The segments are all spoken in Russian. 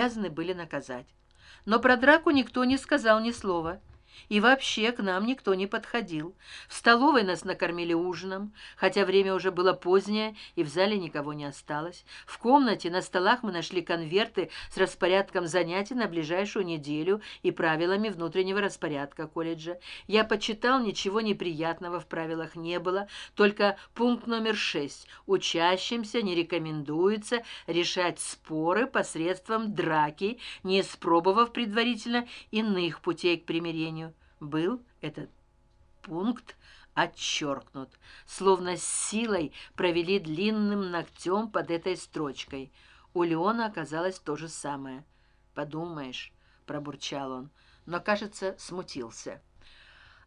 обязаны были наказать. Но про драку никто не сказал ни слова и вообще к нам никто не подходил. В столовой нас накормили ужином хотя время уже было позднее и в зале никого не осталось. В комнате на столах мы нашли конверты с распорядком занятий на ближайшую неделю и правилами внутреннего распорядка колледжа. Я почитал ничего неприятного в правилах не было только пункт номер шесть. Учащимся не рекомендуется решать споры посредством драки не испробовав предварительно иных путей к примирению был этот пункт отчеркнут словно с силой провели длинным ногтем под этой строчкой. У леона оказалось то же самое. Подумаешь пробурчал он но кажется смутился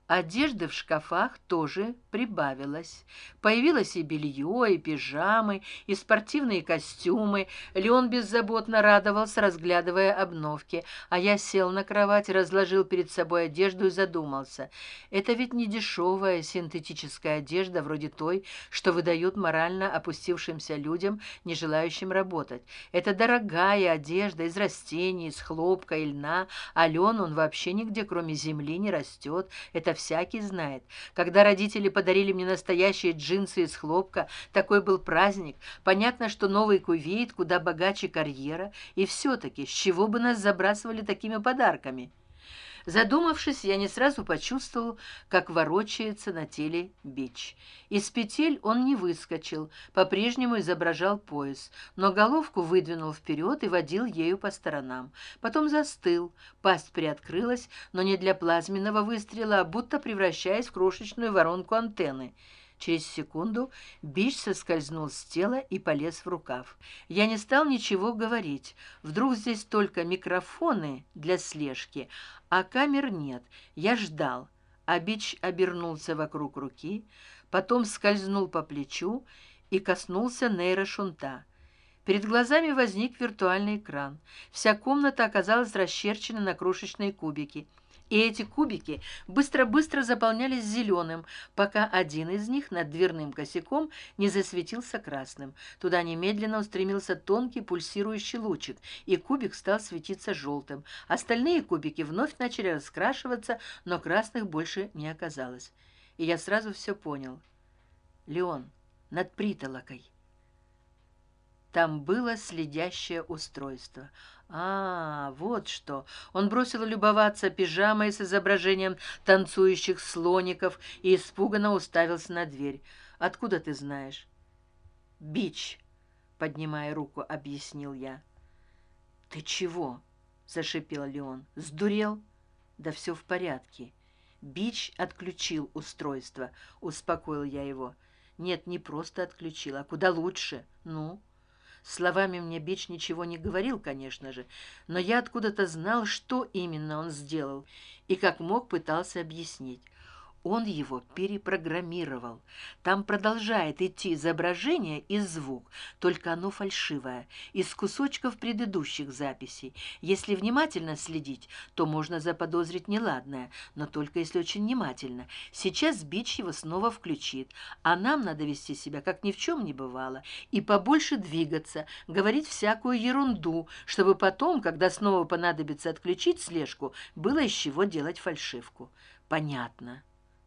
одежды в шкафах тоже прибавилось. Появилось и белье и пижамы и спортивные костюмы. Леон беззаботно радовался разглядывая обновки. А я сел на кровать разложил перед собой одежду и задумался. Это ведь не дешевая синтетическая одежда вроде той что выдают морально опустившимся людям не желающим работать. Это дорогая одежда из растений из хлопка и льна. А он вообще нигде кроме земли не растет. Это всякий знает. Когда родители подарили мне настоящие джинсы из хлопка такой был праздник. Понятно что новый кувейт куда богаче карьера. И все таки с чего бы нас забрасывали такими подарками задумавшись я не сразу почувствовал как ворочается на теле бич. Из петель он не выскочил по прежнему изображал пояс но головку выдвинул вперед и водил ею по сторонам. Потом застыл пасть приоткрылась но не для плазменного выстрела а будто превращаясь в крошечную воронку антенны через секунду бич соскользнул с тела и полез в рукав. Я не стал ничего говорить. Вдруг здесь только микрофоны для слежки а камер нет. Я ждал. А бич обернулся вокруг руки потом скользнул по плечу и коснулся нейрошунта перед глазами возник виртуальный экран. Вся комната оказалась расчерчена на крошечные кубики и эти кубики быстро быстро заполнялись зеленым пока один из них над дверным косяком не засветился красным. Туда немедленно устремился тонкий пульсирующий лучик и кубик стал светиться желтым остальные кубики вновь начали раскрашиваться но красных больше не оказалось. И я сразу все понял. Леон над притолокой там было следящее устройство. А вот что. Он бросил любоваться пижамой с изображением танцующих слоников и испуганно уставился на дверь. Откуда ты знаешь? Бич поднимая руку объяснил я. Ты чего зашипел леон. Сдурел? Да все в порядке бич отключил устройство успокоил я его. Нет не просто отключил а куда лучше. Ну словами мне бич ничего не говорил конечно же но я откуда то знал что именно он сделал и как мог пытался объяснить он его перепрограммировал. Там продолжает идти изображение и звук только оно фальшивое из кусочков предыдущих записей. Если внимательно следить то можно заподозрить неладное но только если очень внимательно. Сейчас бич его снова включит а нам надо вести себя как ни в чем не бывало и побольше двигаться говорить всякую ерунду чтобы потом когда снова понадобится отключить слежку было из чего делать фальшивку. Понятно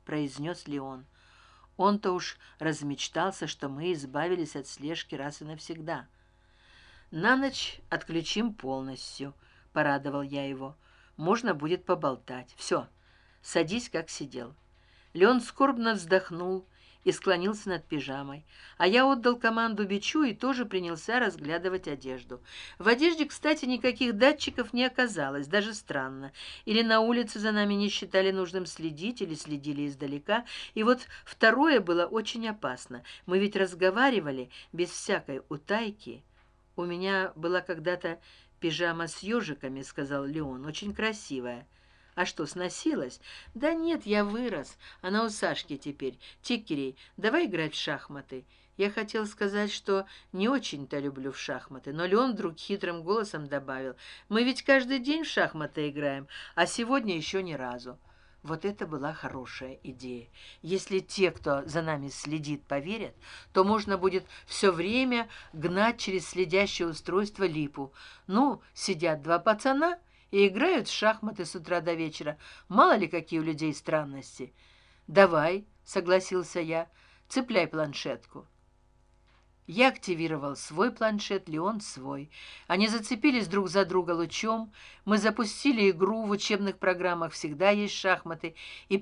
произнес леон. Он то уж размечтался что мы избавились от слежки раз и навсегда. На ночь отключим полностью порадовал я его. Можно будет поболтать. Все садись как сидел леон скорбно вздохнул и склонился над пижамой. А я отдал команду бичу и тоже принялся разглядывать одежду. В одежде кстати никаких датчиков не оказалось даже странно. Или на улице за нами не считали нужным следить или следили издалека. И вот второе было очень опасно. Мы ведь разговаривали без всякой утайки. У меня была когда то пижама с ежиками сказал леон очень красивая а что сносилась? Да нет я вырос. Она у сашки теперь. Тикерей давай играть в шахматы. Я хотел сказать что не очень то люблю в шахматы но леон вдруг хитрым голосом добавил. Мы ведь каждый день в шахматы играем а сегодня еще ни разу. Вот это была хорошая идея. Если те кто за нами следит поверят то можно будет все время гнать через следящее устройство липу. Ну сидят два пацана и играют в шахматы с утра до вечера. Мало ли какие у людей странности. Давай согласился я цепляй планшетку я активировал свой планшет леон свой. Они зацепились друг за друга лучом. Мы запустили игру в учебных программах всегда есть шахматы и